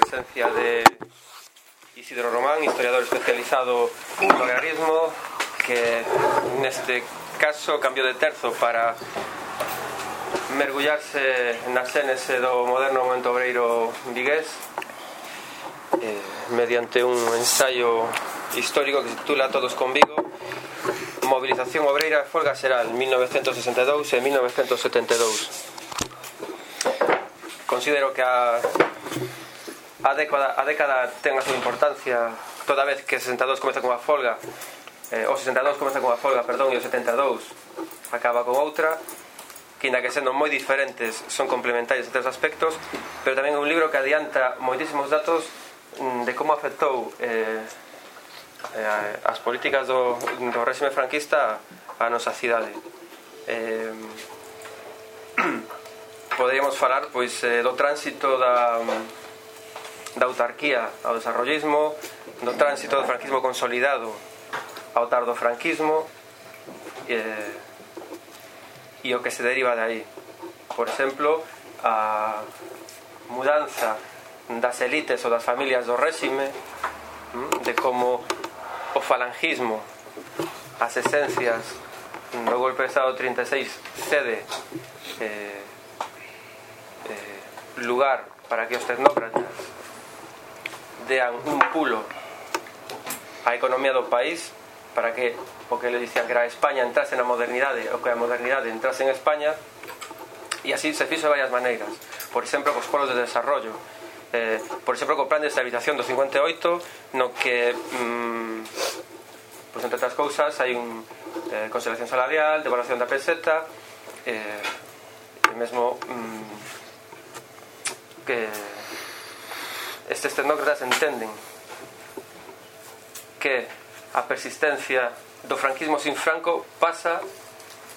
presencia de Isidro Román, historiador especializado en agrarismo, que neste caso cambiou de terzo para mergullarse na xénese do moderno momento obreiro vigués eh, mediante un ensaio histórico que se titula Todos con Vigo. Movilización Obreira e Folga Xeral 1962 e 1972 Considero que a a década, a década ten a súa importancia toda vez que 62 comeza con a folga. Eh, o 62 comeza con a folga, perdón, e o 72 acaba con outra que inda que sendo moi diferentes son complementarios en tres aspectos pero tamén é un libro que adianta moitísimos datos mm, de como afectou eh, eh, as políticas do, do réxime franquista a nosa cidade. Eh, poderíamos falar pois eh, do tránsito da mm, da autarquía ao desarrollismo, do tránsito do franquismo consolidado ao tardo franquismo eh, e o que se deriva de aí. Por exemplo, a mudanza das elites ou das familias do réxime, hm, de como o falangismo, as esencias do golpe de Estado 36 cede eh, eh, lugar para que os tecnócratas dean un pulo á economía do país para que o que le dicían que era España entrase na modernidade o que a modernidade entrase en España e así se fixo de varias maneiras. Por exemplo, cos polos de desarrollo. Eh, por exemplo, co plan de estabilización do 58 no que mm, pues, entre outras cousas hai un eh, conservación salarial devaluación da peseta eh, e mesmo mm, que estes tecnócratas entenden que a persistencia do franquismo sin Franco pasa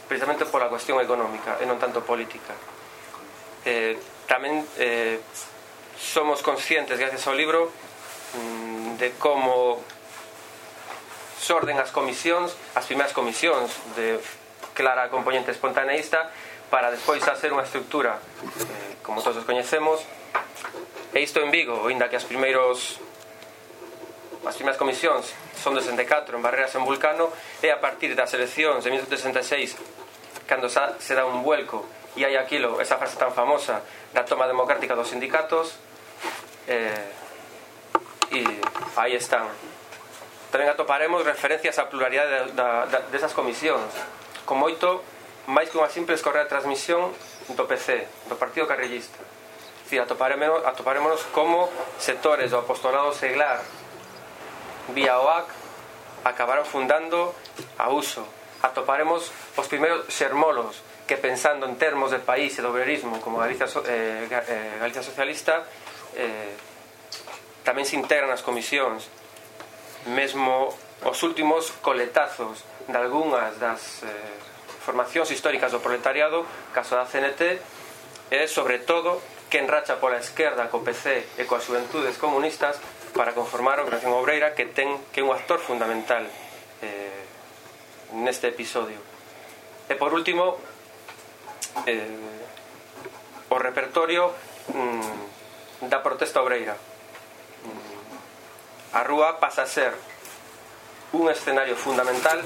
precisamente pola cuestión económica e non tanto política. Eh, tamén eh, somos conscientes gracias ao libro mm, de como sorden as comisións as primeiras comisións de clara componente espontaneista para despois hacer unha estructura eh, como todos os coñecemos E isto en Vigo, ainda que as primeiros as primeiras comisións son de 64 en Barreras en Vulcano e a partir das eleccións de 1966 cando xa se dá un vuelco e hai aquilo, esa frase tan famosa da toma democrática dos sindicatos eh, e aí están. Tamén atoparemos referencias á pluralidade da, da, desas comisións con moito máis que unha simple escorrea de transmisión do PC, do Partido Carrillista dicir, atoparemos, atoparemos como sectores do apostolado seglar vía OAC acabaron fundando a uso. Atoparemos os primeiros xermolos que pensando en termos de país e do obrerismo como Galicia, eh, eh, Galicia Socialista eh, tamén se integran as comisións mesmo os últimos coletazos de algunhas das eh, formacións históricas do proletariado caso da CNT e sobre todo que enracha pola esquerda co PC e coas xuventudes comunistas para conformar a Operación Obreira que ten que é un actor fundamental eh, neste episodio. E por último, eh, o repertorio mm, da protesta obreira. Mm, a rúa pasa a ser un escenario fundamental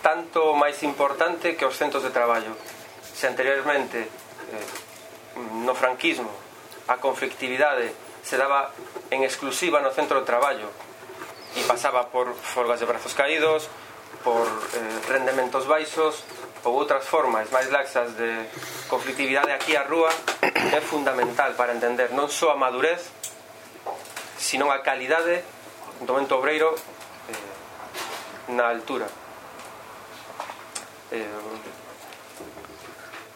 tanto máis importante que os centros de traballo. Se anteriormente eh, no franquismo a conflictividade se daba en exclusiva no centro de traballo e pasaba por folgas de brazos caídos, por eh, rendementos baixos ou outras formas máis laxas de conflictividade aquí a rúa é fundamental para entender non só a madurez sino a calidade do momento obreiro eh, na altura. Eh,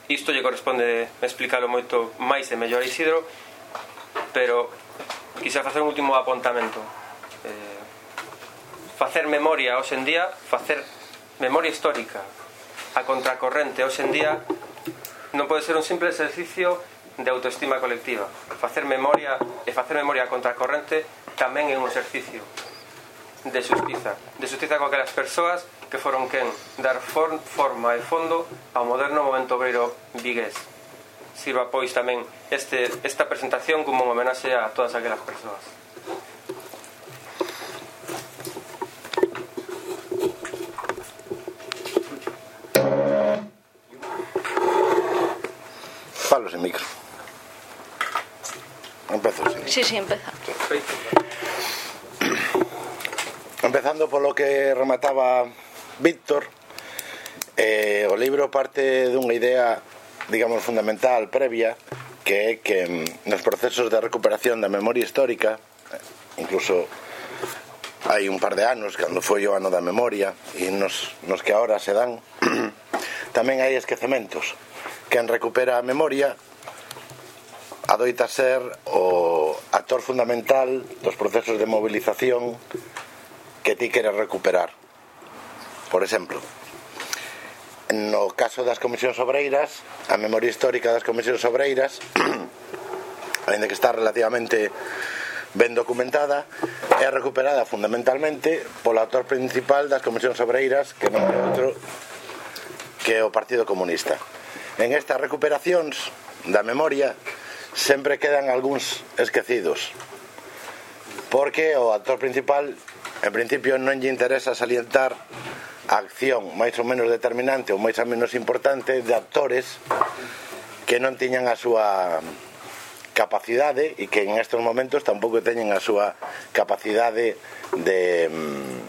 Isto lle corresponde explicarlo moito máis e mellor a Isidro, pero quizá facer un último apontamento. Eh, facer memoria hoxe en día, facer memoria histórica a contracorrente hoxe en día non pode ser un simple exercicio de autoestima colectiva. Facer memoria e facer memoria a contracorrente tamén é un exercicio de xustiza, de xustiza con aquelas persoas que foron quen dar forma e fondo ao moderno momento obreiro vigués. Sirva pois tamén este, esta presentación como unha homenaxe a todas aquelas persoas. Falo sen micro. Empezo, sí. Sí, sí, empeza. Empezando polo que remataba Víctor eh, o libro parte dunha idea digamos fundamental previa que é que mm, nos procesos de recuperación da memoria histórica eh, incluso hai un par de anos cando foi o ano da memoria e nos, nos que agora se dan tamén hai esquecementos. Quen recupera a memoria adoita ser o actor fundamental dos procesos de movilización que ti queres recuperar. Por exemplo, no caso das comisións obreiras, a memoria histórica das comisións obreiras, ainda que está relativamente ben documentada, é recuperada fundamentalmente polo actor principal das comisións obreiras, que non é outro que é o Partido Comunista. En estas recuperacións da memoria sempre quedan algúns esquecidos, porque o actor principal, en principio, non lle interesa salientar a acción máis ou menos determinante ou máis ou menos importante de actores que non tiñan a súa capacidade e que en estes momentos tampouco teñen a súa capacidade de mm,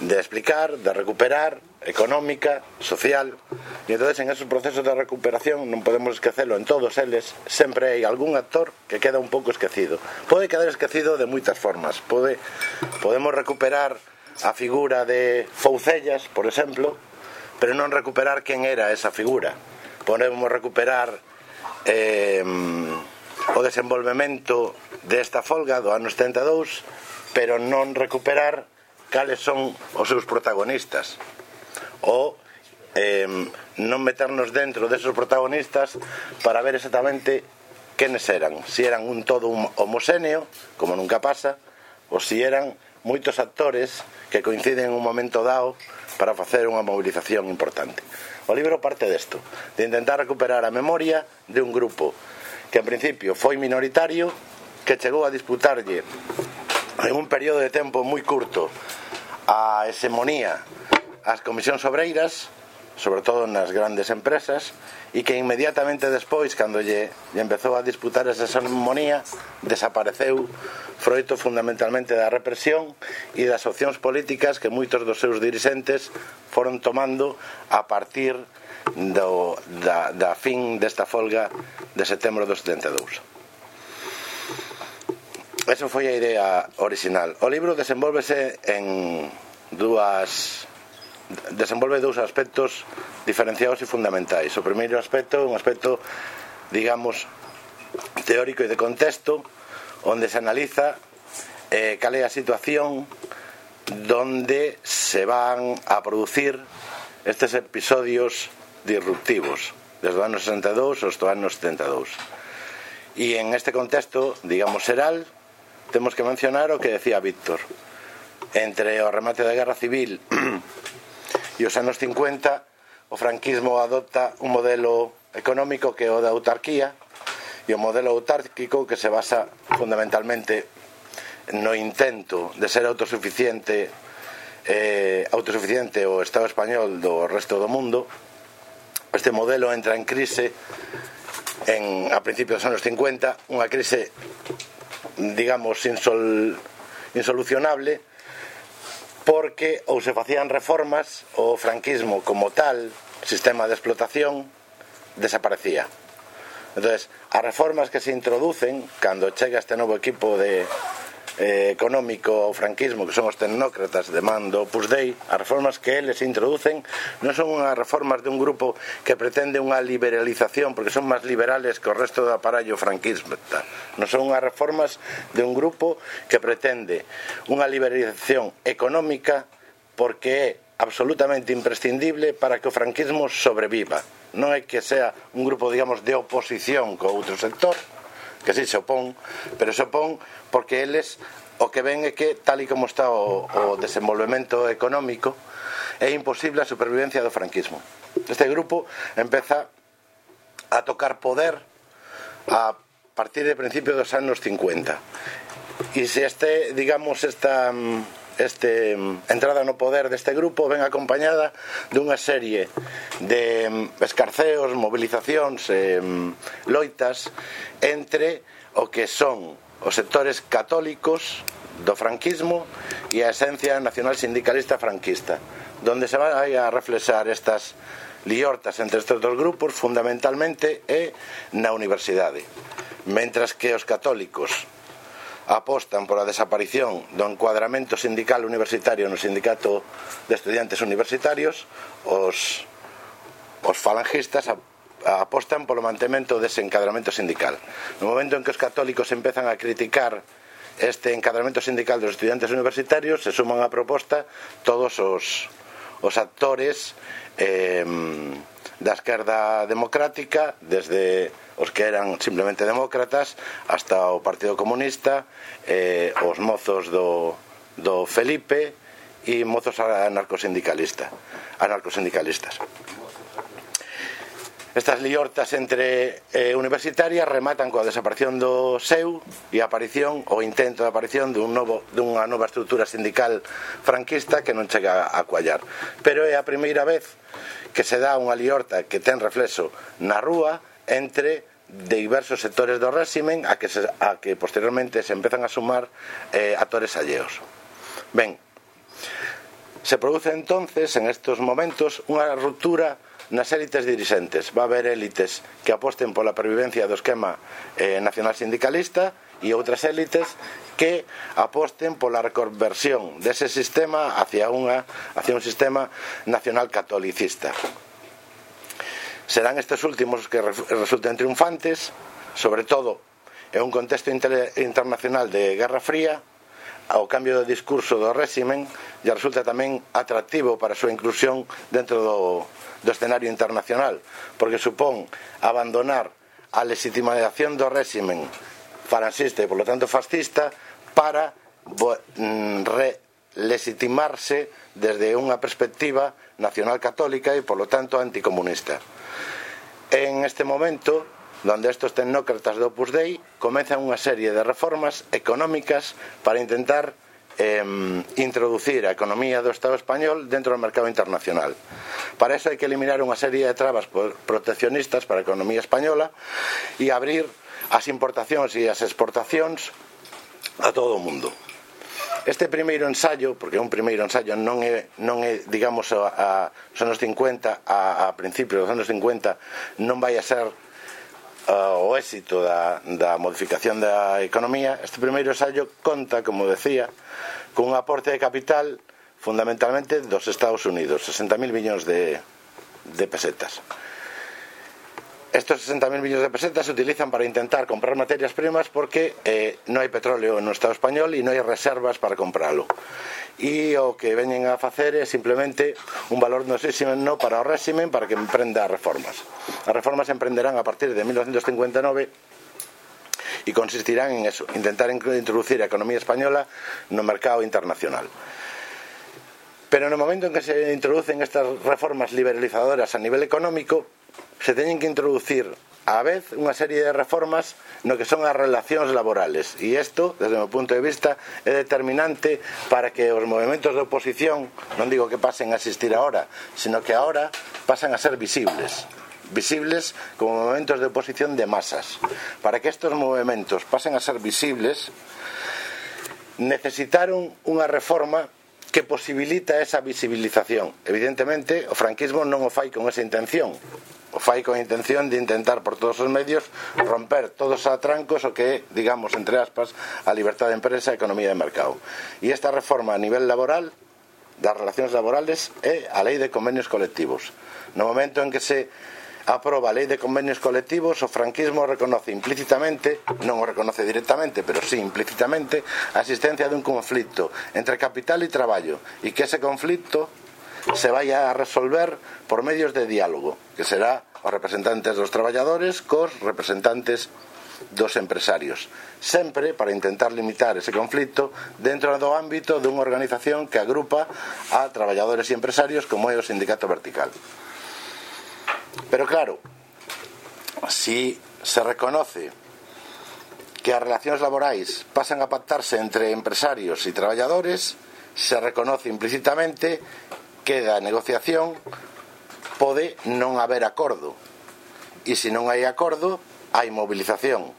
de explicar, de recuperar económica, social. E entonces en esos procesos de recuperación non podemos esquecelo en todos eles sempre hai algún actor que queda un pouco esquecido. Pode quedar esquecido de moitas formas. Pode, podemos recuperar a figura de Foucellas, por exemplo, pero non recuperar quen era esa figura. Podemos recuperar eh, o desenvolvemento desta folga do ano 72, pero non recuperar cales son os seus protagonistas. Ou eh, non meternos dentro desos protagonistas para ver exactamente quenes eran. Si eran un todo homoxéneo, como nunca pasa, ou si eran moitos actores que coinciden en un momento dado para facer unha mobilización importante. O libro parte desto, de intentar recuperar a memoria de un grupo que en principio foi minoritario, que chegou a disputarlle en un período de tempo moi curto a hexemonía ás comisións obreiras sobre todo nas grandes empresas, e que inmediatamente despois, cando lle, lle empezou a disputar esa salmonía, desapareceu froito fundamentalmente da represión e das opcións políticas que moitos dos seus dirixentes foron tomando a partir do, da, da fin desta folga de setembro do 72. Esa foi a idea original. O libro desenvolvese en dúas desenvolve dous aspectos diferenciados e fundamentais. O primeiro aspecto é un aspecto, digamos, teórico e de contexto, onde se analiza eh, cal é a situación donde se van a producir estes episodios disruptivos desde o ano 62 aos anos 72. E en este contexto, digamos, xeral, temos que mencionar o que decía Víctor. Entre o remate da Guerra Civil e os anos 50 o franquismo adopta un modelo económico que é o da autarquía e o modelo autárquico que se basa fundamentalmente no intento de ser autosuficiente eh, autosuficiente o Estado español do resto do mundo. Este modelo entra en crise en, a principios dos anos 50 unha crise digamos insol, insolucionable porque ou se facían reformas o franquismo como tal, sistema de explotación, desaparecía. Entonces, as reformas que se introducen cando chega este novo equipo de, eh, económico ao franquismo que son os tecnócratas de mando Opus Dei as reformas que eles introducen. Non son unhas reformas de un grupo que pretende unha liberalización porque son máis liberales que o resto do aparallo franquista non son unhas reformas de un grupo que pretende unha liberalización económica porque é absolutamente imprescindible para que o franquismo sobreviva. Non é que sea un grupo, digamos, de oposición co outro sector, que si sí, se opón, pero se opón porque eles o que ven é que tal e como está o, o desenvolvemento económico é imposible a supervivencia do franquismo. Este grupo empeza a tocar poder a partir de principios dos anos 50. E se este, digamos, esta mm, este mm, entrada no poder deste grupo ven acompañada dunha serie de mm, escarceos, mobilizacións, e mm, loitas entre o que son os sectores católicos do franquismo e a esencia nacional sindicalista franquista donde se vai a reflexar estas liortas entre estes dos grupos fundamentalmente é na universidade. Mentras que os católicos apostan pola desaparición do encuadramento sindical universitario no Sindicato de Estudiantes Universitarios, os, os falangistas apostan polo mantemento dese encadramento sindical. No momento en que os católicos empezan a criticar este encadramento sindical dos estudiantes universitarios, se suman á proposta todos os, os actores eh, da esquerda democrática, desde os que eran simplemente demócratas hasta o Partido Comunista eh, os mozos do, do Felipe e mozos anarcosindicalista, anarcosindicalistas Estas liortas entre eh, universitarias rematan coa desaparición do SEU e a aparición ou intento de aparición dun novo, dunha nova estrutura sindical franquista que non chega a cuallar. Pero é a primeira vez que se dá unha liorta que ten reflexo na rúa entre de diversos sectores do réximen a que, se, a que posteriormente se empezan a sumar eh, actores alleos. Ben, se produce entonces, en estos momentos, unha ruptura nas élites dirixentes. Va a haber élites que aposten pola pervivencia do esquema eh, nacional sindicalista e outras élites que aposten pola reconversión dese sistema hacia, unha, hacia un sistema nacional catolicista. Serán estes últimos que resulten triunfantes, sobre todo en un contexto inter internacional de Guerra Fría, ao cambio do discurso do réximen lle resulta tamén atractivo para a súa inclusión dentro do, do escenario internacional, porque supón abandonar a legitimación do réximen francista e, polo tanto, fascista para mm, relegitimarse desde unha perspectiva nacional católica e, polo tanto, anticomunista. En este momento, donde estos tecnócratas do Opus Dei comezan unha serie de reformas económicas para intentar eh, introducir a economía do Estado español dentro do mercado internacional. Para eso hai que eliminar unha serie de trabas proteccionistas para a economía española e abrir as importacións e as exportacións a todo o mundo. Este primeiro ensaio, porque é un primeiro ensaio, non é, non é digamos, a, a os anos 50, a, a principios dos anos 50, non vai a ser uh, o éxito da, da modificación da economía. Este primeiro ensaio conta, como decía, cun aporte de capital fundamentalmente dos Estados Unidos, 60.000 millóns de, de pesetas. Estos 60.000 millones de pesetas se utilizan para intentar comprar materias primas porque eh, no hai petróleo no Estado español e non hai reservas para compralo. E o que veñen a facer é simplemente un valor no para o réximen para que emprenda reformas. As reformas emprenderán a partir de 1959 e consistirán en eso, intentar introducir a economía española no mercado internacional. Pero no momento en que se introducen estas reformas liberalizadoras a nivel económico, se teñen que introducir á vez unha serie de reformas no que son as relacións laborales. E isto, desde o meu punto de vista, é determinante para que os movimentos de oposición non digo que pasen a existir ahora sino que ahora pasan a ser visibles. Visibles como movimentos de oposición de masas. Para que estes movimentos pasen a ser visibles necesitaron unha reforma que posibilita esa visibilización. Evidentemente o franquismo non o fai con esa intención o fai con intención de intentar por todos os medios romper todos os atrancos o que é, digamos, entre aspas, a libertad de empresa e a economía de mercado. E esta reforma a nivel laboral das relacións laborales é a lei de convenios colectivos. No momento en que se aproba a lei de convenios colectivos, o franquismo reconoce implícitamente, non o reconoce directamente, pero sí implícitamente, a existencia dun conflito entre capital e traballo, e que ese conflito se vai a resolver por medios de diálogo, que será os representantes dos traballadores cos representantes dos empresarios, sempre para intentar limitar ese conflicto dentro do ámbito dunha organización que agrupa a traballadores e empresarios como é o sindicato vertical. Pero claro, si se reconoce que as relacións laborais pasan a pactarse entre empresarios e traballadores, se reconoce implícitamente queda a negociación pode non haber acordo e se non hai acordo hai movilización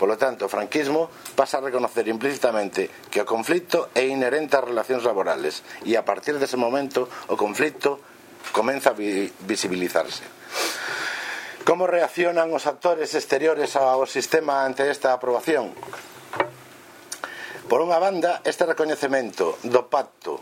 Polo tanto, o franquismo pasa a reconocer implícitamente que o conflicto é inherente ás relacións laborales e a partir dese momento o conflicto comeza a visibilizarse. Como reaccionan os actores exteriores ao sistema ante esta aprobación? Por unha banda, este recoñecemento do pacto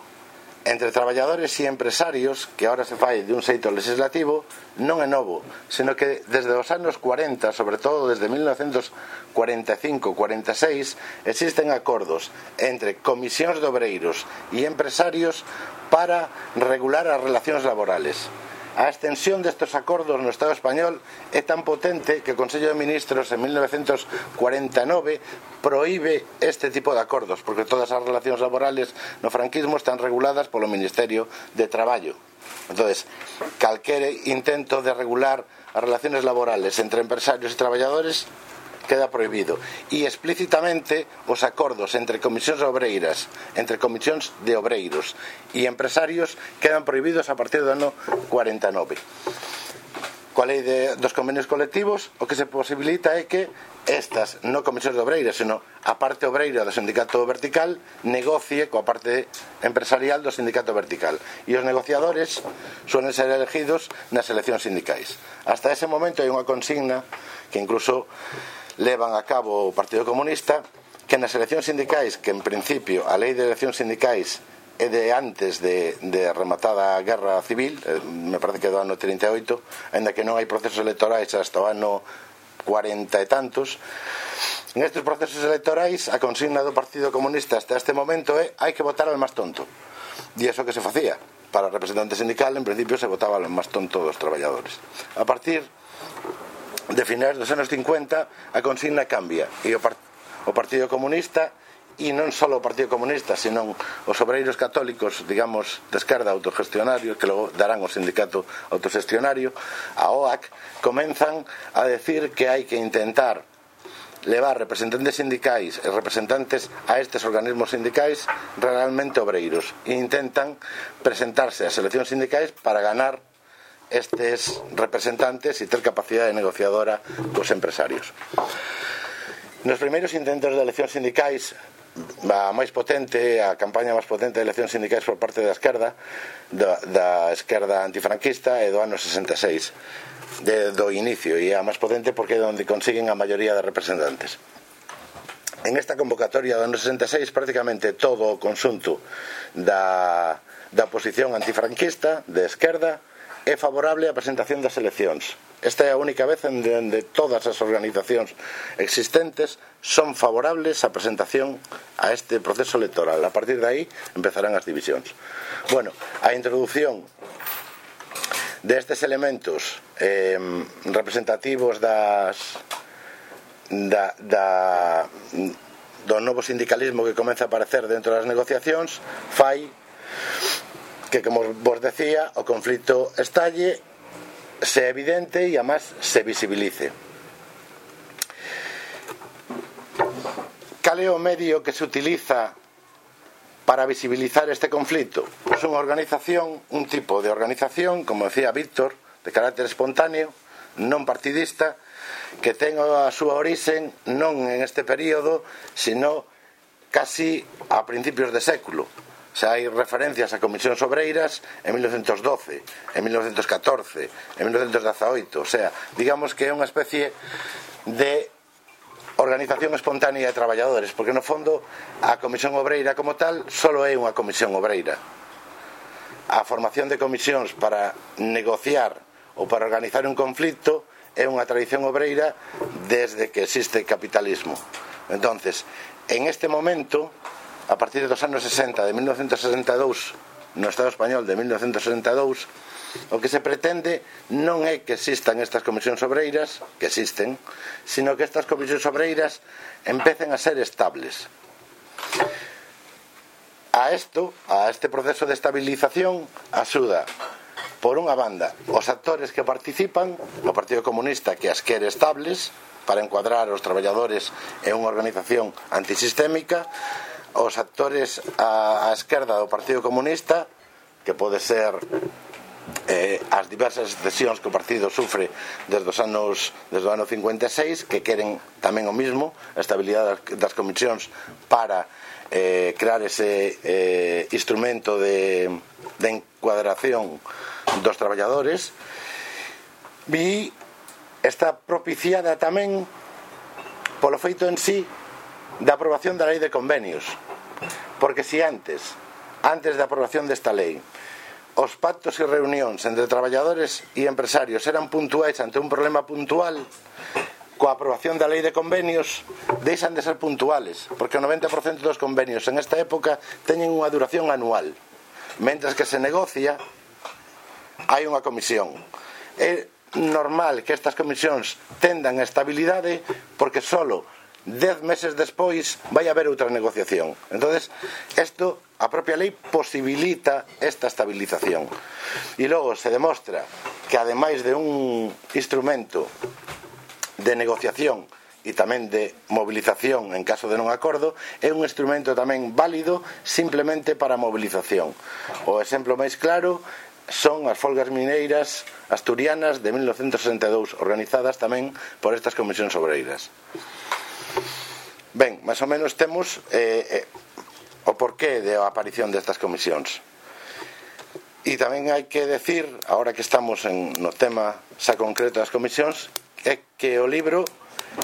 entre traballadores e empresarios que ahora se fai de un xeito legislativo non é novo, sino que desde os anos 40, sobre todo desde 1945-46 existen acordos entre comisións de obreiros e empresarios para regular as relacións laborales. A extensión destes acordos no Estado español é tan potente que o Consello de Ministros en 1949 proíbe este tipo de acordos, porque todas as relacións laborales no franquismo están reguladas polo Ministerio de Traballo. Entonces, calquere intento de regular as relaciones laborales entre empresarios e traballadores queda prohibido. E explícitamente os acordos entre comisións obreiras entre comisións de obreiros e empresarios quedan prohibidos a partir do ano 49 coa lei de, dos convenios colectivos o que se posibilita é que estas, non comisións de obreiras, senón a parte obreira do sindicato vertical negocie coa parte empresarial do sindicato vertical. E os negociadores suelen ser elegidos nas eleccións sindicais. Hasta ese momento hai unha consigna que incluso levan a cabo o Partido Comunista que nas eleccións sindicais, que en principio a lei de eleccións sindicais é de antes de, de rematada a guerra civil, eh, me parece que do ano 38, ainda que non hai procesos electorais hasta o ano 40 e tantos, nestes procesos electorais a consigna do Partido Comunista hasta este momento é hai que votar ao máis tonto. E iso que se facía. Para representante sindical, en principio, se votaba ao máis tonto dos traballadores. A partir de finais dos anos 50 a consigna cambia. E o, part o Partido Comunista e non só o Partido Comunista, senón os obreiros católicos, digamos, de esquerda autogestionarios, que logo darán o sindicato autogestionario, a OAC, comenzan a decir que hai que intentar levar representantes sindicais e representantes a estes organismos sindicais realmente obreiros. E intentan presentarse ás eleccións sindicais para ganar estes representantes e ter capacidade negociadora cos empresarios. Nos primeiros intentos de eleccións sindicais a máis potente, a campaña máis potente de eleccións sindicais por parte da esquerda da, da esquerda antifranquista é do ano 66 de, do inicio e a máis potente porque é onde consiguen a maioría de representantes en esta convocatoria do ano 66 prácticamente todo o consunto da, da oposición antifranquista de esquerda é favorable á presentación das eleccións. Esta é a única vez en onde todas as organizacións existentes son favorables á presentación a este proceso electoral. A partir de aí empezarán as divisións. Bueno, a introducción destes elementos eh, representativos das da, da, do novo sindicalismo que comeza a aparecer dentro das negociacións fai que como vos decía, o conflito estalle, se evidente e además se visibilice. Cal é o medio que se utiliza para visibilizar este conflito? Pois unha organización, un tipo de organización, como decía Víctor, de carácter espontáneo, non partidista, que ten a súa orixen non en este período, sino casi a principios de século, xa hai referencias a comisións obreiras en 1912, en 1914, en 1918, o sea, digamos que é unha especie de organización espontánea de traballadores, porque no fondo a comisión obreira como tal solo é unha comisión obreira. A formación de comisións para negociar ou para organizar un conflito é unha tradición obreira desde que existe capitalismo. Entonces, en este momento a partir dos anos 60 de 1962 no Estado español de 1962 o que se pretende non é que existan estas comisións obreiras que existen, sino que estas comisións obreiras empecen a ser estables. A isto, a este proceso de estabilización axuda por unha banda os actores que participan o Partido Comunista que as quere estables para encuadrar os traballadores en unha organización antisistémica os actores á, á esquerda do Partido Comunista que pode ser eh, as diversas cesións que o partido sufre desde os anos desde o ano 56 que queren tamén o mismo a estabilidade das comisións para eh, crear ese eh, instrumento de, de encuadración dos traballadores. E está propiciada tamén polo feito en sí da aprobación da lei de convenios. Porque si antes antes da aprobación desta lei os pactos e reunións entre traballadores e empresarios eran puntuais ante un problema puntual coa aprobación da lei de convenios deixan de ser puntuales porque o 90% dos convenios en esta época teñen unha duración anual. Mentras que se negocia hai unha comisión. É normal que estas comisións tendan a estabilidade porque solo dez meses despois vai haber outra negociación. entonces isto a propia lei posibilita esta estabilización. E logo se demostra que ademais de un instrumento de negociación e tamén de movilización en caso de non acordo, é un instrumento tamén válido simplemente para movilización. O exemplo máis claro son as folgas mineiras asturianas de 1962, organizadas tamén por estas comisións obreiras. Ben, máis ou menos temos eh, eh, o porqué de a aparición destas comisións. E tamén hai que decir, agora que estamos en, no tema xa concreto das comisións, é que o libro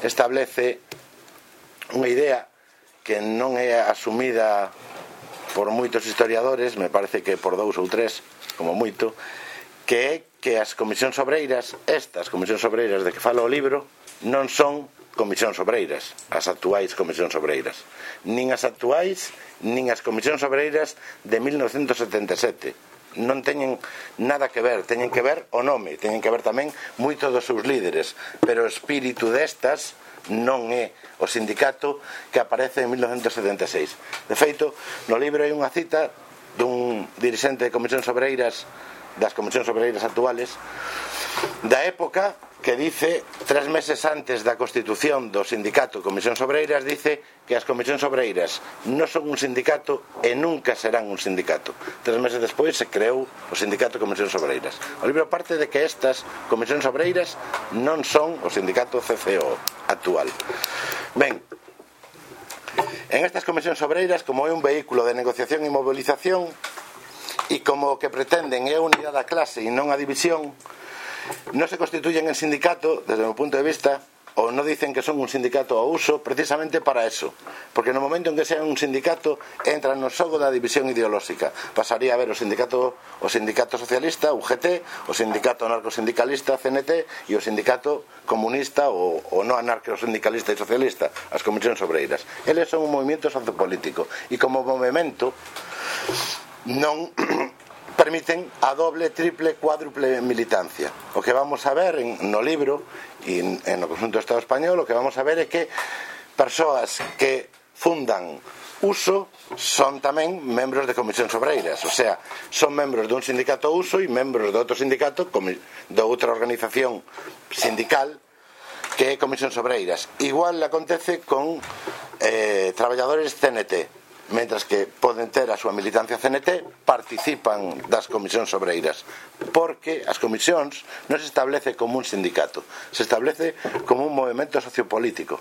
establece unha idea que non é asumida por moitos historiadores, me parece que por dous ou tres, como moito, que é que as comisións obreiras, estas comisións obreiras de que fala o libro, non son comisións obreiras, as actuais comisións obreiras. Nin as actuais, nin as comisións obreiras de 1977 non teñen nada que ver, teñen que ver o nome, teñen que ver tamén moito dos seus líderes, pero o espírito destas non é o sindicato que aparece en 1976. De feito, no libro hai unha cita dun dirixente de comisións obreiras das comisións obreiras actuales da época que dice, tres meses antes da constitución do sindicato Comisións Obreiras, dice que as Comisións Obreiras non son un sindicato e nunca serán un sindicato. Tres meses despois se creou o sindicato Comisións Obreiras. O libro parte de que estas Comisións Obreiras non son o sindicato CCO actual. Ben, en estas Comisións Obreiras, como é un vehículo de negociación e mobilización, e como o que pretenden é a unidade da clase e non a división, non se constituyen en sindicato, desde o meu punto de vista, ou non dicen que son un sindicato ao uso precisamente para eso. Porque no momento en que sean un sindicato entran no xogo da división ideolóxica pasaría a ver o sindicato o sindicato socialista, UGT o sindicato anarcosindicalista, CNT e o sindicato comunista ou, ou non anarcosindicalista e socialista as comisións obreiras. Eles son un movimento sociopolítico. E como movimento non permiten a doble, triple, cuádruple militancia. O que vamos a ver en, no libro e en o conjunto do Estado español, o que vamos a ver é que persoas que fundan uso son tamén membros de comisións obreiras, o sea, son membros dun sindicato uso e membros de outro sindicato de outra organización sindical que é comisións obreiras. Igual le acontece con eh, traballadores CNT, mentras que poden ter a súa militancia CNT, participan das comisións obreiras, porque as comisións non se establece como un sindicato, se establece como un movimento sociopolítico.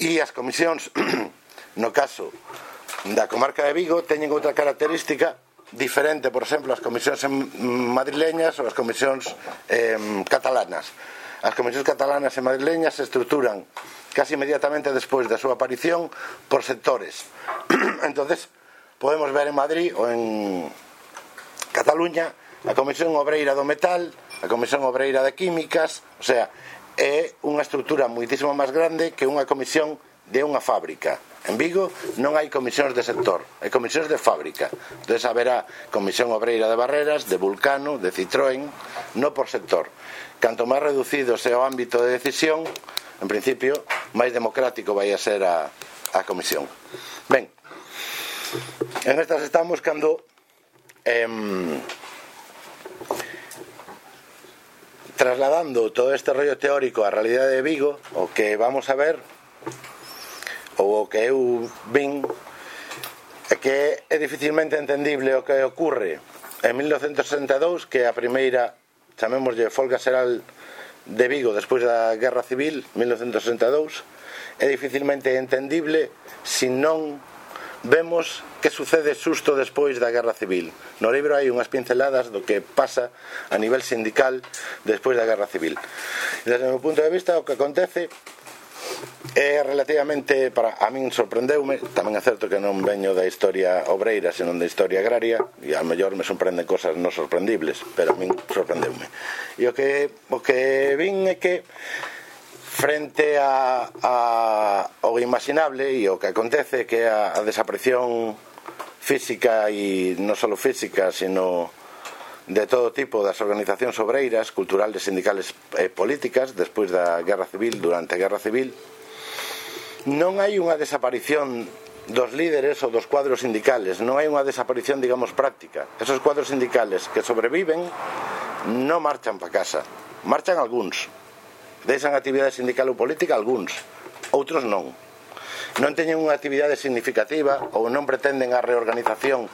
E as comisións, no caso da comarca de Vigo, teñen outra característica diferente, por exemplo, as comisións madrileñas ou as comisións eh, catalanas As comisións catalanas e madrileñas se estruturan casi inmediatamente despois da súa aparición por sectores. entonces podemos ver en Madrid ou en Cataluña a Comisión Obreira do Metal, a Comisión Obreira de Químicas, o sea, é unha estrutura moitísimo máis grande que unha comisión de unha fábrica. En Vigo non hai comisións de sector, hai comisións de fábrica. Entón haberá comisión obreira de Barreras, de Vulcano, de Citroën, non por sector. Canto máis reducido sea o ámbito de decisión, en principio, máis democrático vai a ser a, a comisión. Ben, en estas estamos cando em, trasladando todo este rollo teórico á realidade de Vigo, o que vamos a ver ou o que eu vin é que é dificilmente entendible o que ocurre en 1962 que a primeira chamémoslle folga xeral de Vigo despois da Guerra Civil 1962 é dificilmente entendible se non vemos que sucede xusto despois da Guerra Civil. No libro hai unhas pinceladas do que pasa a nivel sindical despois da Guerra Civil. Desde o meu punto de vista, o que acontece é relativamente para a min sorprendeume, tamén é certo que non veño da historia obreira, senón da historia agraria, e a mellor me sorprenden cosas non sorprendibles, pero a min sorprendeume. E o que o que vin é que frente a, a o imaginable e o que acontece que a, a desaparición física e non só física, sino de todo tipo das organizacións obreiras, culturales, sindicales e políticas despois da Guerra Civil, durante a Guerra Civil. Non hai unha desaparición dos líderes ou dos cuadros sindicales, non hai unha desaparición, digamos, práctica. Esos cuadros sindicales que sobreviven non marchan para casa, marchan algúns. Deixan actividade sindical ou política algúns, outros non non teñen unha actividade significativa ou non pretenden a reorganización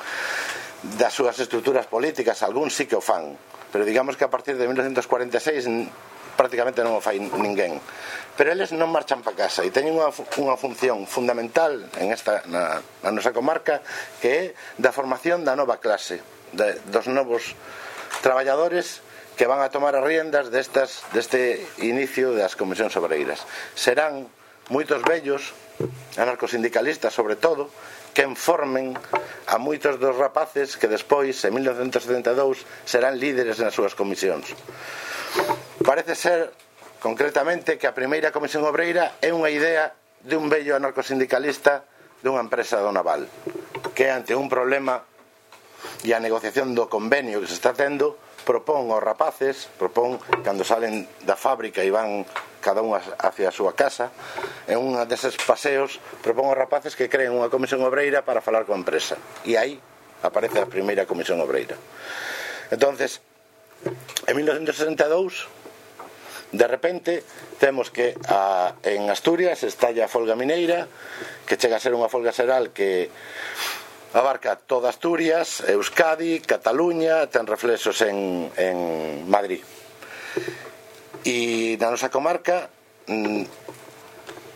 das súas estruturas políticas, algúns sí que o fan, pero digamos que a partir de 1946 prácticamente non o fai ninguén. Pero eles non marchan para casa e teñen unha, unha función fundamental en esta, na, na nosa comarca que é da formación da nova clase, de, dos novos traballadores que van a tomar as riendas destas, deste inicio das comisións obreiras. Serán moitos vellos anarcosindicalistas sobre todo, que informen a moitos dos rapaces que despois, en 1972, serán líderes nas súas comisións. Parece ser, concretamente, que a primeira comisión obreira é unha idea de un vello anarcosindicalista dunha empresa do naval, que ante un problema e a negociación do convenio que se está tendo, propón aos rapaces, propón cando salen da fábrica e van cada unha hacia a súa casa en unha deses paseos propón aos rapaces que creen unha comisión obreira para falar coa empresa. E aí aparece a primeira comisión obreira. Entonces en 1962 de repente temos que a, en Asturias estalla a folga mineira que chega a ser unha folga xeral que abarca toda Asturias, Euskadi, Cataluña, ten reflexos en, en Madrid. E na nosa comarca mm,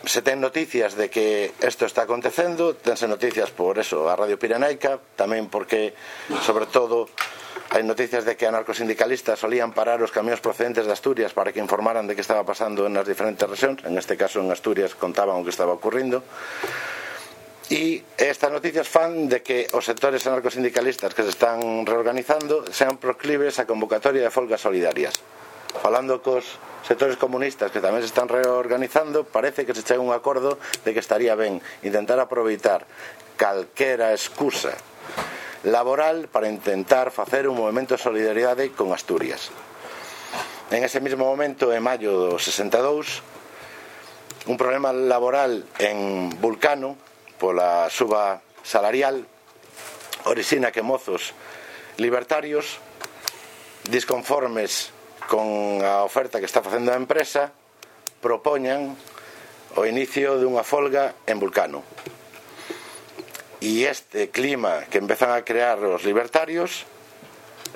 se ten noticias de que isto está acontecendo, tense noticias por eso, a Radio Pirenaica, tamén porque, sobre todo, hai noticias de que anarcosindicalistas solían parar os camións procedentes de Asturias para que informaran de que estaba pasando nas diferentes regións, en este caso en Asturias contaban o que estaba ocurrindo, E estas noticias fan de que os sectores anarcosindicalistas que se están reorganizando sean proclives a convocatoria de folgas solidarias falando cos sectores comunistas que tamén se están reorganizando, parece que se chega un acordo de que estaría ben intentar aproveitar calquera excusa laboral para intentar facer un movimento de solidaridade con Asturias. En ese mismo momento, en maio do 62, un problema laboral en Vulcano pola suba salarial orixina que mozos libertarios disconformes con a oferta que está facendo a empresa propoñan o inicio dunha folga en Vulcano. E este clima que empezan a crear os libertarios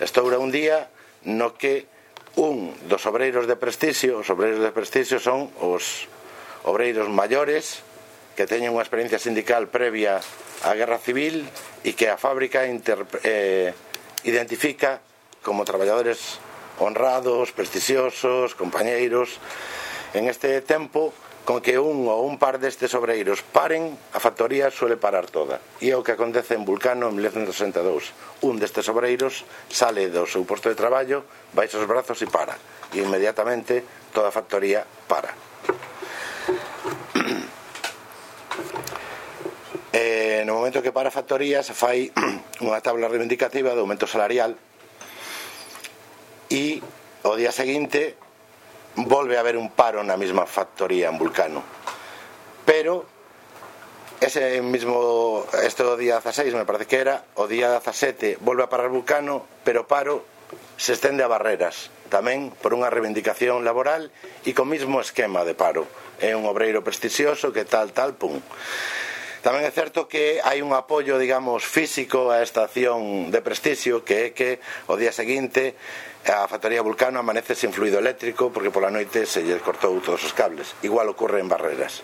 estoura un día no que un dos obreiros de prestixio os obreiros de prestixio son os obreiros maiores que teñen unha experiencia sindical previa á guerra civil e que a fábrica inter, eh, identifica como traballadores honrados, prestixiosos, compañeiros en este tempo con que un ou un par destes obreiros paren, a factoría suele parar toda. E é o que acontece en Vulcano en 1962. Un destes obreiros sale do seu posto de traballo, baixa os brazos e para. E inmediatamente toda a factoría para. E no momento que para a factoría se fai unha tabla reivindicativa de aumento salarial e o día seguinte volve a haber un paro na mesma factoría en Vulcano. Pero ese mismo este do día 16 me parece que era o día 17 volve a parar Vulcano pero paro se estende a Barreras tamén por unha reivindicación laboral e co mismo esquema de paro. É un obreiro prestixioso que tal tal pum. Tamén é certo que hai un apoio, digamos, físico a esta acción de prestixio que é que o día seguinte A factoría Vulcano amanece sen fluido eléctrico porque pola noite se lle cortou todos os cables. Igual ocorre en Barreras.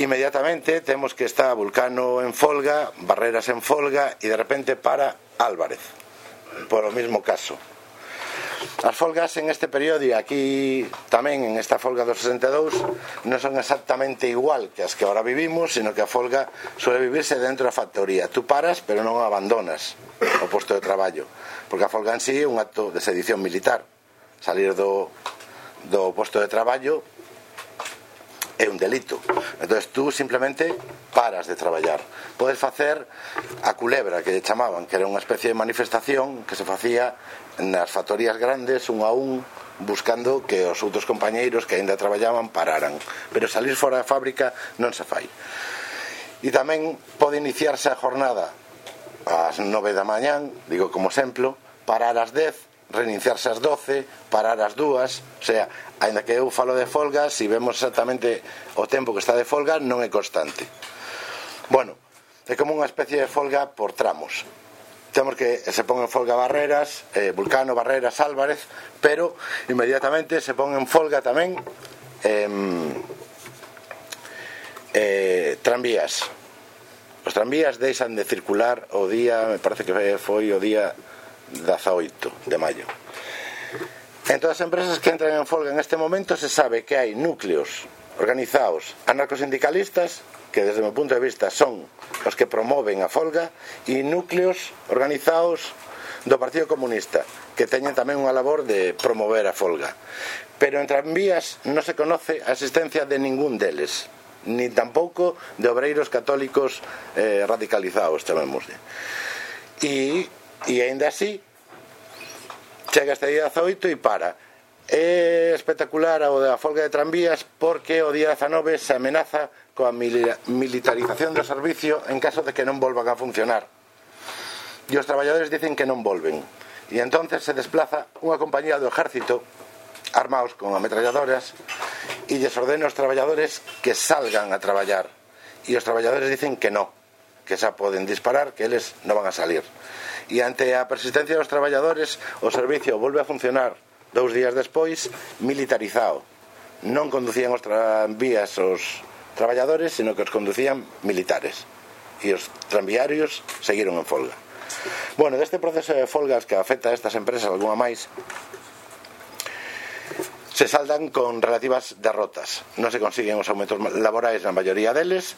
Inmediatamente temos que está Vulcano en folga, Barreras en folga e de repente para Álvarez. Por o mesmo caso. As folgas en este período e aquí tamén en esta folga dos 62 non son exactamente igual que as que ahora vivimos, sino que a folga suele vivirse dentro da factoría. Tú paras, pero non abandonas o posto de traballo porque a folga en sí é un acto de sedición militar. Salir do, do posto de traballo é un delito. Entonces tú simplemente paras de traballar. Podes facer a culebra que lle chamaban que era unha especie de manifestación que se facía nas factorías grandes un a un buscando que os outros compañeiros que aínda traballaban pararan. Pero salir fora da fábrica non se fai. E tamén pode iniciarse a jornada ás 9 da mañán, digo como exemplo, parar ás 10, reiniciarse ás 12, parar ás 2, o sea, aínda que eu falo de folga, se si vemos exactamente o tempo que está de folga, non é constante. Bueno, é como unha especie de folga por tramos. Temos que se pon en folga Barreras, eh, Vulcano, Barreras, Álvarez, pero inmediatamente se pon en folga tamén eh, eh, tranvías Os tranvías deixan de circular o día, me parece que foi o día 18 de maio. En todas as empresas que entran en folga en este momento se sabe que hai núcleos organizados anarcosindicalistas que desde meu punto de vista son os que promoven a folga e núcleos organizados do Partido Comunista que teñen tamén unha labor de promover a folga pero en tranvías non se conoce a existencia de ningún deles ni tampouco de obreiros católicos eh, radicalizados, chamémoslle. E, e aínda así, chega este día 18 e para. É espectacular o da folga de tranvías porque o día 19 se amenaza coa militarización do servicio en caso de que non volvan a funcionar. E os traballadores dicen que non volven. E entonces se desplaza unha compañía do ejército armados con ametralladoras e lles ordena aos traballadores que salgan a traballar e os traballadores dicen que no que xa poden disparar, que eles non van a salir. E ante a persistencia dos traballadores o servicio volve a funcionar dous días despois militarizado. Non conducían os tranvías os traballadores sino que os conducían militares. E os tranviarios seguiron en folga. Bueno, deste proceso de folgas que afecta a estas empresas, algunha máis, se saldan con relativas derrotas. Non se consiguen os aumentos laborais na maioría deles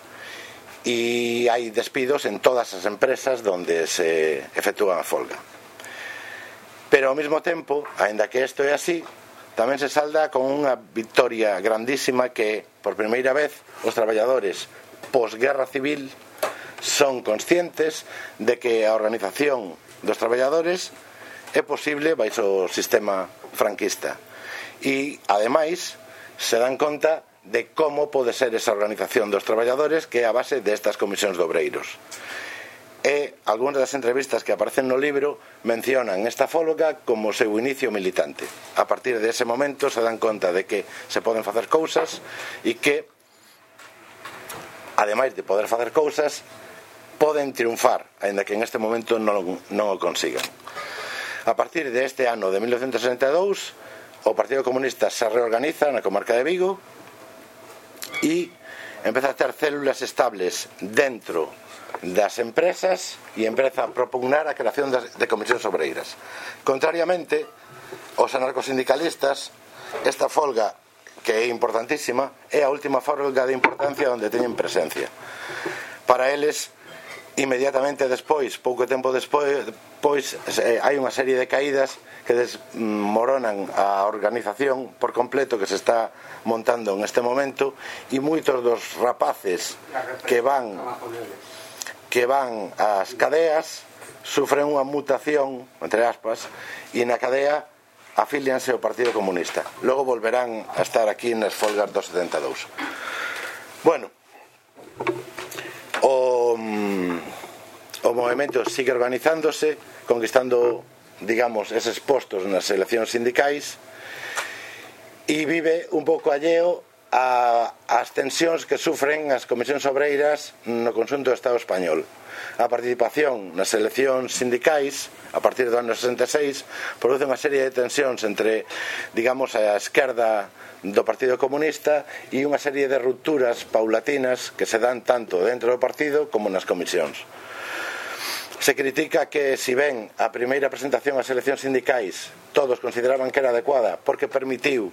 e hai despidos en todas as empresas donde se efectúa a folga. Pero ao mesmo tempo, aínda que isto é así, tamén se salda con unha victoria grandísima que, por primeira vez, os traballadores posguerra civil son conscientes de que a organización dos traballadores é posible baixo o sistema franquista e ademais se dan conta de como pode ser esa organización dos traballadores que é a base destas comisións de obreiros e algunhas das entrevistas que aparecen no libro mencionan esta fóloga como o seu inicio militante. A partir de ese momento se dan conta de que se poden facer cousas e que ademais de poder facer cousas poden triunfar, aínda que en este momento non, non o consigan. A partir deste ano de 1962 o Partido Comunista se reorganiza na comarca de Vigo e empeza a ter células estables dentro das empresas e empeza a propugnar a creación das, de comisións obreiras. Contrariamente, os anarcosindicalistas, esta folga que é importantísima, é a última folga de importancia onde teñen presencia. Para eles, Inmediatamente despois, pouco tempo despois, pois eh, hai unha serie de caídas que desmoronan a organización por completo que se está montando en este momento e moitos dos rapaces que van que van ás cadeas sufren unha mutación, entre aspas, e na cadea afilianse ao Partido Comunista. Logo volverán a estar aquí nas folgas do 72. Bueno, o mm, o movimento sigue organizándose, conquistando, digamos, eses postos nas eleccións sindicais e vive un pouco alleo a, as tensións que sufren as comisións obreiras no consunto do Estado español. A participación nas eleccións sindicais a partir do ano 66 produce unha serie de tensións entre, digamos, a esquerda do Partido Comunista e unha serie de rupturas paulatinas que se dan tanto dentro do partido como nas comisións. Se critica que, si ben a primeira presentación ás eleccións sindicais todos consideraban que era adecuada porque permitiu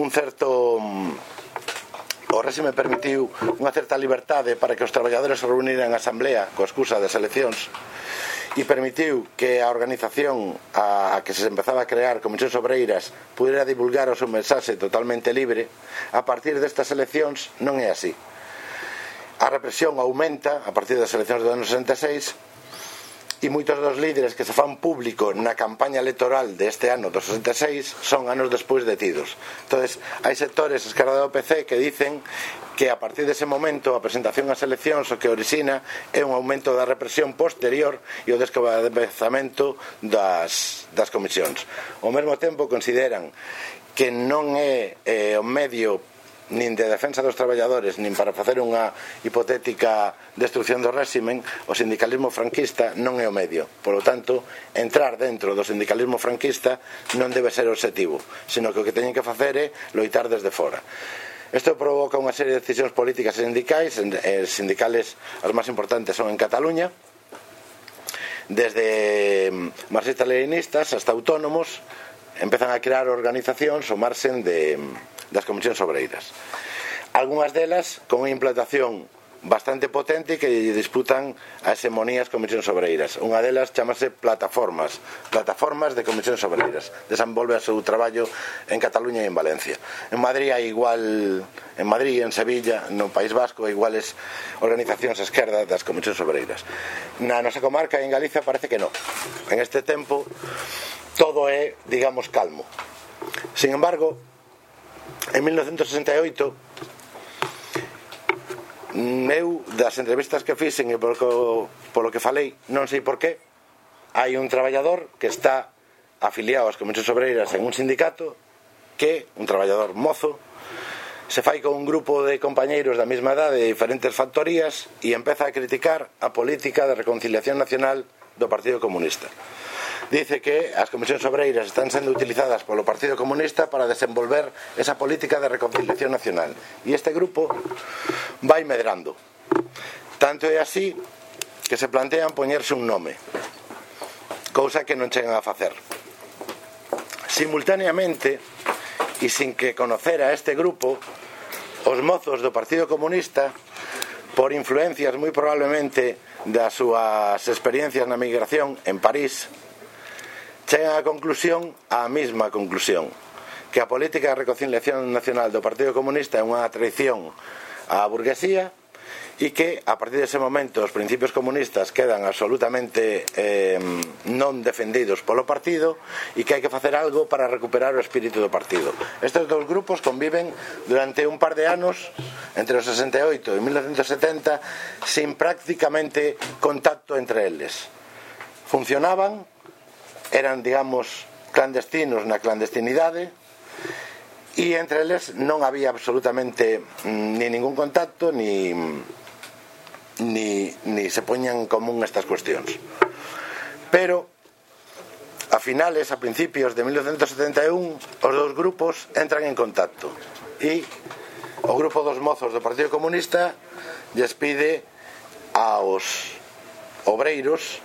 un certo mm, o réxime permitiu unha certa liberdade para que os traballadores se reuniran en asamblea co excusa das eleccións e permitiu que a organización a, que se empezaba a crear Comisións Obreiras pudera divulgar o seu mensaxe totalmente libre a partir destas eleccións non é así. A represión aumenta a partir das eleccións do ano 66 e moitos dos líderes que se fan público na campaña electoral deste ano do 66 son anos despois detidos. Entonces, hai sectores esquerda do PC que dicen que a partir dese momento a presentación ás eleccións o que orixina é un aumento da represión posterior e o descabezamento das, das comisións. Ao mesmo tempo consideran que non é eh, o medio nin de defensa dos traballadores nin para facer unha hipotética destrucción do réximen o sindicalismo franquista non é o medio. Por lo tanto, entrar dentro do sindicalismo franquista non debe ser objetivo sino que o que teñen que facer é loitar desde fora Isto provoca unha serie de decisións políticas e sindicais, e eh, sindicales as máis importantes son en Cataluña, desde mm, marxistas-leninistas hasta autónomos, empezan a crear organizacións o marxen de, mm, das comisións obreiras. Algúnas delas con unha implantación bastante potente que lle disputan a hexemonía as comisións obreiras. Unha delas chamase plataformas, plataformas de comisións obreiras. Desenvolve o seu traballo en Cataluña e en Valencia. En Madrid hai igual, en Madrid, en Sevilla, no País Vasco, iguales organizacións esquerda das comisións obreiras. Na nosa comarca en Galicia parece que non. En este tempo todo é, digamos, calmo. Sin embargo, en 1968 eu das entrevistas que fixen e polo que, polo que falei non sei por qué hai un traballador que está afiliado ás Comisións Obreiras en un sindicato que un traballador mozo se fai con un grupo de compañeiros da mesma edade de diferentes factorías e empeza a criticar a política de reconciliación nacional do Partido Comunista. Dice que as comisións obreiras están sendo utilizadas polo Partido Comunista para desenvolver esa política de reconciliación nacional. E este grupo vai medrando. Tanto é así que se plantean poñerse un nome, cousa que non chegan a facer. Simultaneamente, e sin que conocera este grupo, os mozos do Partido Comunista por influencias moi probablemente das súas experiencias na migración en París chegan a conclusión a mesma conclusión que a política de reconciliación nacional do Partido Comunista é unha traición á burguesía e que a partir dese momento os principios comunistas quedan absolutamente eh, non defendidos polo partido e que hai que facer algo para recuperar o espírito do partido. Estes dous grupos conviven durante un par de anos entre os 68 e 1970 sin prácticamente contacto entre eles. Funcionaban eran, digamos, clandestinos na clandestinidade e entre eles non había absolutamente mm, ni ningún contacto ni, ni, ni se poñan en común estas cuestións. Pero a finales, a principios de 1971 os dous grupos entran en contacto e o grupo dos mozos do Partido Comunista lles pide aos obreiros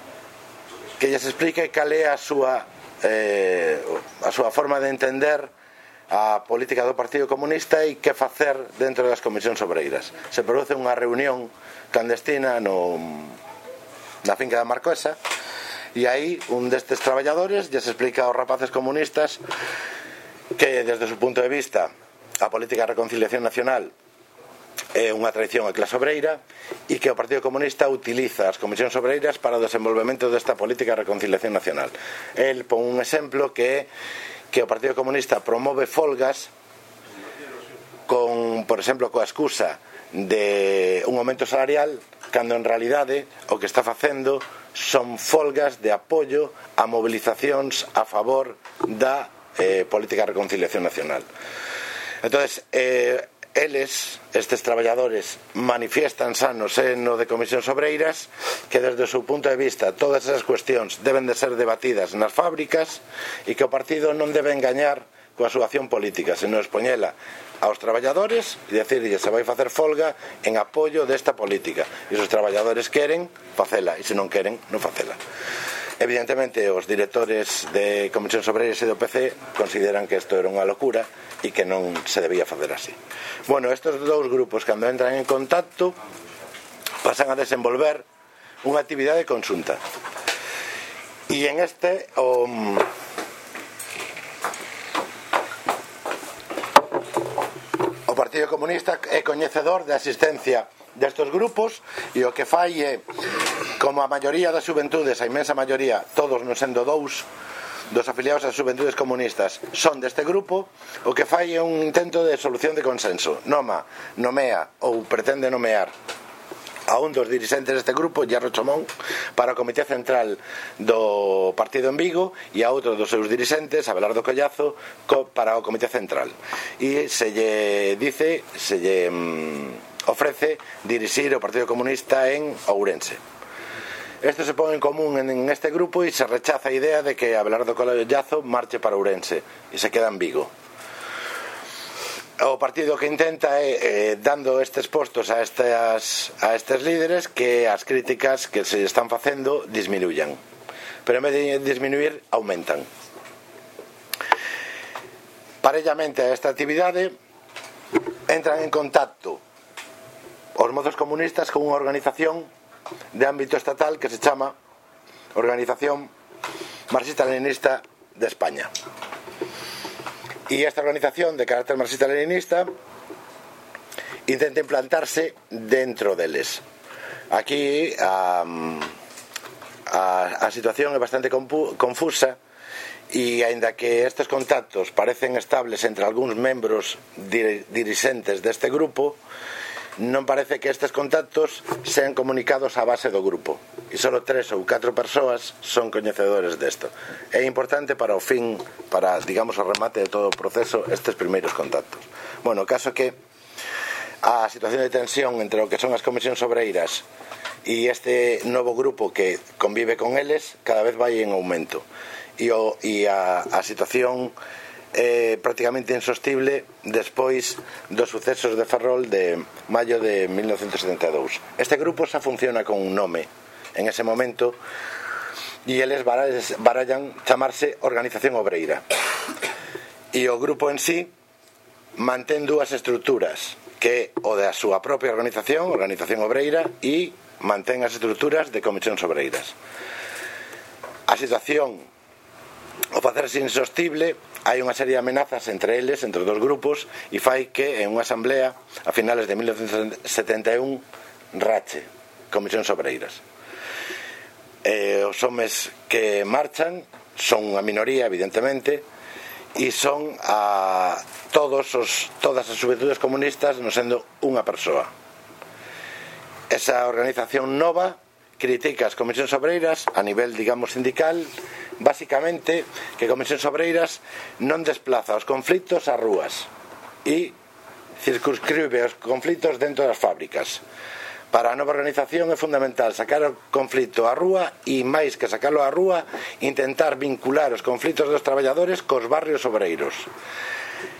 que lles explique cal é a súa eh, a súa forma de entender a política do Partido Comunista e que facer dentro das comisións obreiras. Se produce unha reunión clandestina no, na finca da Marcoesa e aí un destes traballadores lles explica aos rapaces comunistas que desde o seu punto de vista a política de reconciliación nacional é unha tradición a clase obreira e que o Partido Comunista utiliza as comisións obreiras para o desenvolvemento desta política de reconciliación nacional. El pon un exemplo que é que o Partido Comunista promove folgas con, por exemplo, coa excusa de un aumento salarial cando en realidade o que está facendo son folgas de apoio a movilizacións a favor da eh, política de reconciliación nacional. Entonces, eh, Eles, estes traballadores, manifiestan sanos en no de Comisións Obreiras que desde o seu punto de vista todas esas cuestións deben de ser debatidas nas fábricas e que o partido non debe engañar coa súa acción política, senón expoñela aos traballadores e decirlle se vai facer folga en apoio desta política. E os traballadores queren facela e se non queren non facela. Evidentemente, os directores de Comisión Obreiras e do PC consideran que isto era unha locura e que non se debía facer así. Bueno, estes dous grupos, cando entran en contacto, pasan a desenvolver unha actividade consunta. E en este, o... O Partido Comunista é coñecedor da existencia destes grupos e o que fai é como a maioría das xuventudes, a inmensa maioría, todos non sendo dous, dos afiliados ás xuventudes comunistas son deste grupo, o que fai é un intento de solución de consenso. Noma, nomea ou pretende nomear a un dos dirixentes deste grupo, Gerro Chomón, para o Comité Central do Partido en Vigo e a outro dos seus dirixentes, Abelardo Collazo, co, para o Comité Central. E se lle dice, se lle mm, ofrece dirixir o Partido Comunista en Ourense. Isto se pon en común en, en este grupo e se rechaza a idea de que Abelardo Collazo marche para Ourense e se queda en Vigo. O partido que intenta é eh, dando estes postos a estas, a estes líderes que as críticas que se están facendo disminuyan. Pero en vez de disminuir, aumentan. Parellamente a esta actividade entran en contacto os mozos comunistas con unha organización de ámbito estatal que se chama Organización Marxista-Leninista de España. Y esta organización de carácter marxista-leninista intenta implantarse dentro deles. Aquí um, a, a situación é bastante confusa e aínda que estes contactos parecen estables entre algúns membros dirixentes deste grupo, non parece que estes contactos sean comunicados á base do grupo e só tres ou catro persoas son coñecedores desto. É importante para o fin, para, digamos, o remate de todo o proceso, estes primeiros contactos. Bueno, o caso que a situación de tensión entre o que son as comisións obreiras e este novo grupo que convive con eles cada vez vai en aumento. E, o, e a, a situación eh, prácticamente insostible despois dos sucesos de Ferrol de maio de 1972. Este grupo xa funciona con un nome en ese momento e eles barallan chamarse Organización Obreira. E o grupo en sí mantén dúas estruturas, que é o da súa propia organización, Organización Obreira, e mantén as estruturas de comisións obreiras. A situación o facerse insostible hai unha serie de amenazas entre eles, entre os dos grupos e fai que en unha asamblea a finales de 1971 rache Comisións Obreiras eh, os homes que marchan son unha minoría evidentemente e son a todos os, todas as subventudes comunistas non sendo unha persoa. Esa organización nova critica as comisións obreiras a nivel, digamos, sindical basicamente que comisións obreiras non desplaza os conflitos ás rúas e circunscribe os conflitos dentro das fábricas Para a nova organización é fundamental sacar o conflito á rúa e, máis que sacalo á rúa, intentar vincular os conflitos dos traballadores cos barrios obreiros.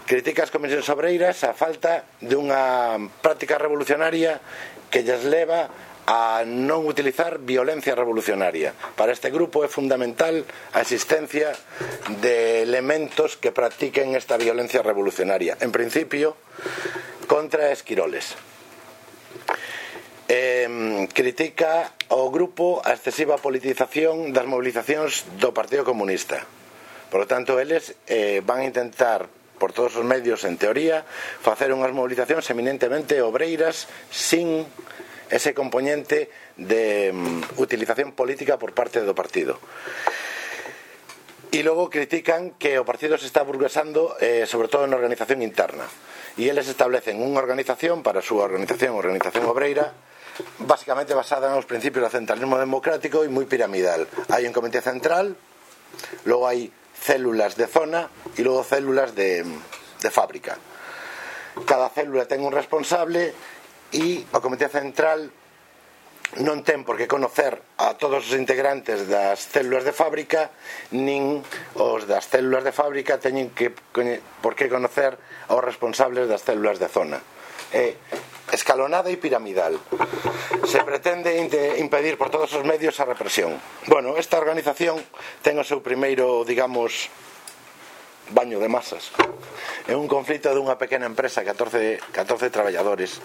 Critica as comisións obreiras a falta dunha práctica revolucionaria que lles leva a non utilizar violencia revolucionaria. Para este grupo é fundamental a existencia de elementos que practiquen esta violencia revolucionaria. En principio, contra Esquiroles. Eh, critica o grupo a excesiva politización das movilizacións do Partido Comunista. Por lo tanto, eles eh, van a intentar por todos os medios, en teoría, facer unhas movilizacións eminentemente obreiras sin ese componente de mm, utilización política por parte do partido. E logo critican que o partido se está burguesando eh, sobre todo na organización interna. E eles establecen unha organización para a súa organización, organización obreira, basicamente basada nos principios do centralismo democrático e moi piramidal. Hai un comité central, logo hai células de zona e logo células de, de fábrica. Cada célula ten un responsable e o Comité Central non ten por que conocer a todos os integrantes das células de fábrica nin os das células de fábrica teñen que por que conocer aos responsables das células de zona. É escalonada e piramidal. Se pretende impedir por todos os medios a represión. Bueno, esta organización ten o seu primeiro digamos baño de masas. É un conflito dunha pequena empresa, 14, 14 traballadores,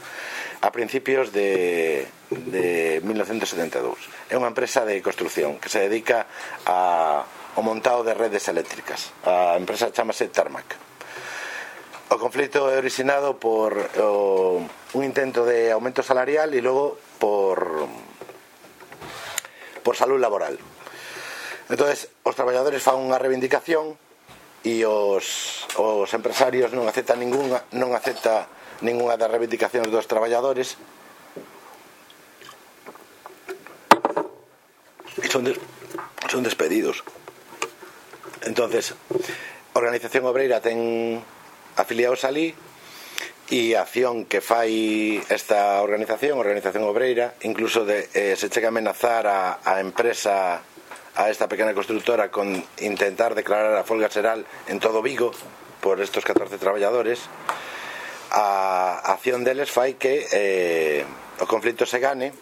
a principios de, de 1972. É unha empresa de construcción que se dedica a, ao montado de redes eléctricas. A empresa chamase Tarmac. O conflito é originado por o, un intento de aumento salarial e logo por por salud laboral. Entonces, os traballadores fan unha reivindicación e os, os empresarios non aceptan ningunha, non acepta ningunha das reivindicacións dos traballadores. E son, des, son despedidos. Entonces a Organización Obreira ten afiliados ali e a acción que fai esta organización, Organización Obreira, incluso de, eh, se chega a amenazar a, a empresa a esta pequena constructora con intentar declarar a folga xeral en todo Vigo por estos 14 traballadores a acción deles fai que eh, o conflito se gane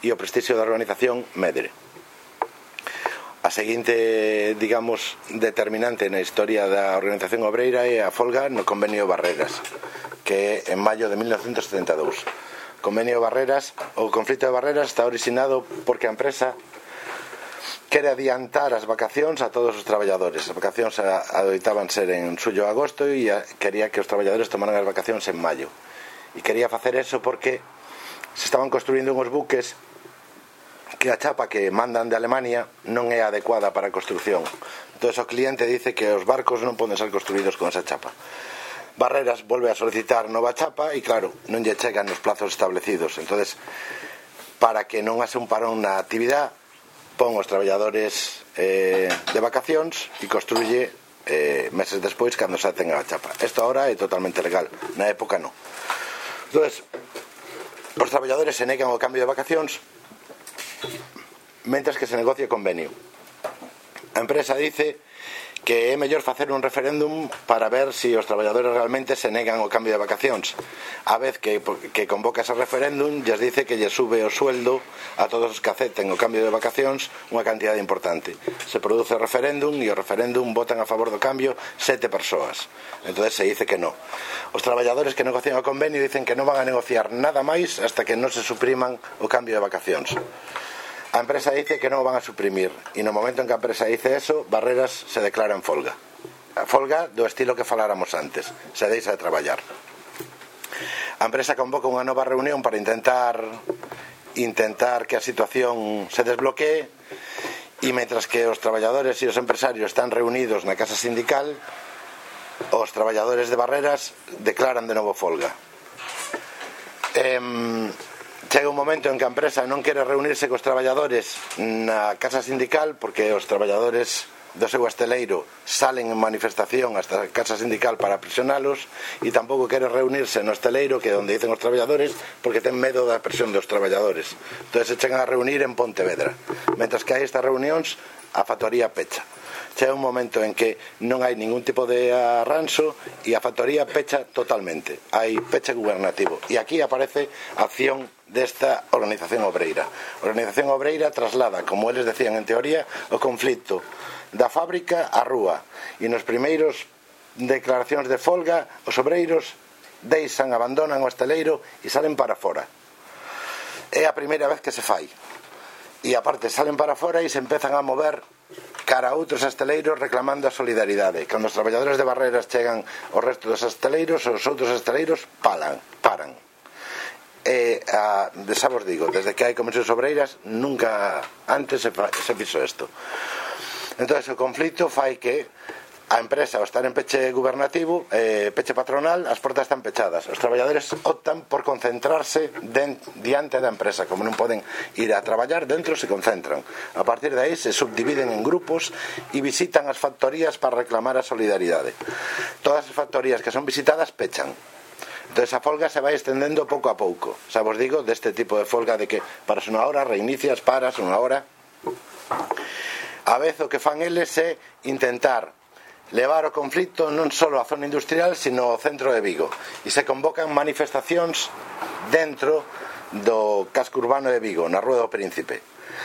e o prestixio da organización medre. A seguinte, digamos, determinante na historia da organización obreira é a folga no convenio Barreras que é en maio de 1972 convenio Barreras o conflito de Barreras está originado porque a empresa quere adiantar as vacacións a todos os traballadores. As vacacións adoitaban ser en xullo agosto e quería que os traballadores tomaran as vacacións en maio. E quería facer eso porque se estaban construindo unhos buques que a chapa que mandan de Alemania non é adecuada para a construción. Entón, o cliente dice que os barcos non poden ser construídos con esa chapa. Barreras volve a solicitar nova chapa e, claro, non lle chegan nos plazos establecidos. entonces para que non hace un parón na actividade pon os traballadores eh, de vacacións e construye eh, meses despois cando xa tenga a chapa. Isto ahora é totalmente legal, na época non. Entón, os traballadores se negan o cambio de vacacións mentras que se negocie convenio. A empresa dice que é mellor facer un referéndum para ver se si os traballadores realmente se negan o cambio de vacacións. A vez que, que convoca ese referéndum, lles dice que lle sube o sueldo a todos os que acepten o cambio de vacacións unha cantidad importante. Se produce o referéndum e o referéndum votan a favor do cambio sete persoas. Entón se dice que no. Os traballadores que negocian o convenio dicen que non van a negociar nada máis hasta que non se supriman o cambio de vacacións. A empresa dice que non o van a suprimir e no momento en que a empresa dice eso, Barreras se declara en folga. A folga do estilo que faláramos antes, se deixa de traballar. A empresa convoca unha nova reunión para intentar intentar que a situación se desbloquee e mentras que os traballadores e os empresarios están reunidos na casa sindical, os traballadores de Barreras declaran de novo folga. Eh, chega un momento en que a empresa non quere reunirse cos traballadores na casa sindical porque os traballadores do seu asteleiro salen en manifestación hasta a casa sindical para aprisionalos e tampouco quere reunirse no asteleiro que é onde dicen os traballadores porque ten medo da presión dos traballadores. Entón se chegan a reunir en Pontevedra mentras que hai estas reunións a factoría pecha chega un momento en que non hai ningún tipo de arranxo e a factoría pecha totalmente. Hai peche gubernativo. E aquí aparece acción desta organización obreira. A organización obreira traslada como eles decían en teoría o conflito da fábrica á rúa. E nos primeiros declaracións de folga os obreiros deixan, abandonan o esteleiro e salen para fora é a primeira vez que se fai. E aparte salen para fora e se empezan a mover cara a outros asteleiros reclamando a solidaridade. Cando os traballadores de Barreras chegan ao resto dos asteleiros, os outros asteleiros palan, paran. E, a, de xa vos digo, desde que hai comisións obreiras, nunca antes se, fa, se fixo isto. Entón, o conflito fai que a empresa, ao estar en peche gubernativo, eh, peche patronal, as portas están pechadas. Os traballadores optan por concentrarse den, diante da empresa, como non poden ir a traballar, dentro se concentran. A partir de aí se subdividen en grupos e visitan as factorías para reclamar a solidaridade. Todas as factorías que son visitadas pechan. Entón, a folga se vai estendendo pouco a pouco. Xa vos digo, deste tipo de folga de que paras unha hora, reinicias, paras unha hora. A vez o que fan eles é intentar levar o conflito non só a zona industrial, sino ao centro de Vigo. E se convocan manifestacións dentro do casco urbano de Vigo, na Rúa do Príncipe.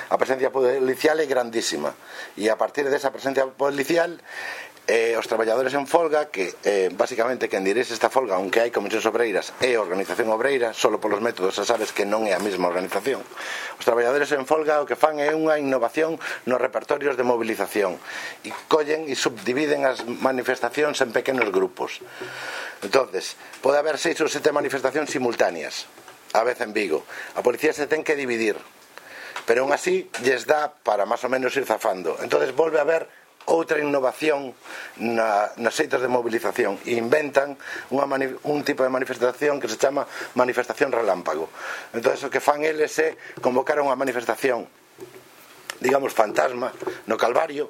A presencia policial é grandísima. E a partir desa presencia policial eh, os traballadores en folga que eh, basicamente quen dirixe esta folga aunque hai comisións obreiras e organización obreira solo polos métodos xa sabes que non é a mesma organización. Os traballadores en folga o que fan é unha innovación nos repertorios de movilización e collen e subdividen as manifestacións en pequenos grupos. Entonces pode haber seis ou sete manifestacións simultáneas a vez en Vigo. A policía se ten que dividir pero aún así lles dá para máis ou menos ir zafando. Entonces volve a haber outra innovación na, nas seitas de movilización e inventan unha mani, un tipo de manifestación que se chama manifestación relámpago. Entón o que fan eles é convocar unha manifestación digamos fantasma no Calvario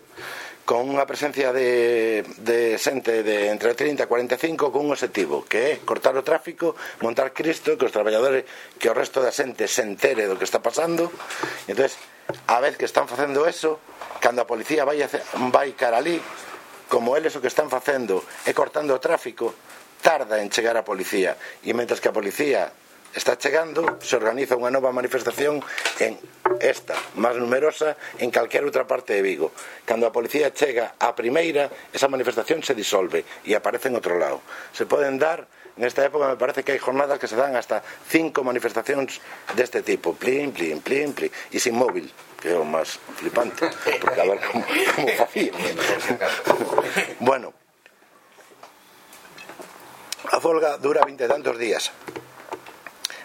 con unha presencia de, de xente de entre 30 e 45 con un objetivo que é cortar o tráfico, montar Cristo que os traballadores, que o resto da xente se entere do que está pasando. Entonces a vez que están facendo eso cando a policía vai, vai cara ali como eles o que están facendo é cortando o tráfico tarda en chegar a policía. E mentras que a policía está chegando, se organiza unha nova manifestación en esta, máis numerosa en calquera outra parte de Vigo. Cando a policía chega á primeira, esa manifestación se disolve e aparece en outro lado. Se poden dar Nesta época me parece que hai jornadas que se dan hasta cinco manifestacións deste tipo, plin, plin, plin, plin, e sin móvil que é o máis flipante porque a ver como, como facía bueno a folga dura vinte tantos días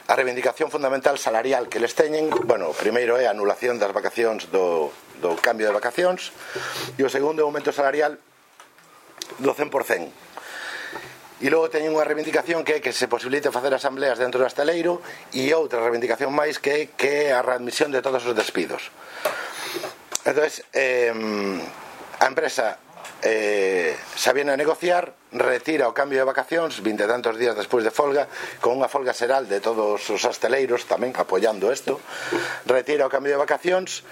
a reivindicación fundamental salarial que les teñen, bueno, primeiro é a anulación das vacacións do, do cambio de vacacións e o segundo é o aumento salarial do 100%. E logo teñen unha reivindicación que é que se posibilite facer asambleas dentro do asteleiro e outra reivindicación máis que é que a readmisión de todos os despidos. Entón, eh, a empresa eh, xa viene a negociar retira o cambio de vacacións vinte tantos días despois de folga con unha folga xeral de todos os asteleiros tamén apoiando isto retira o cambio de vacacións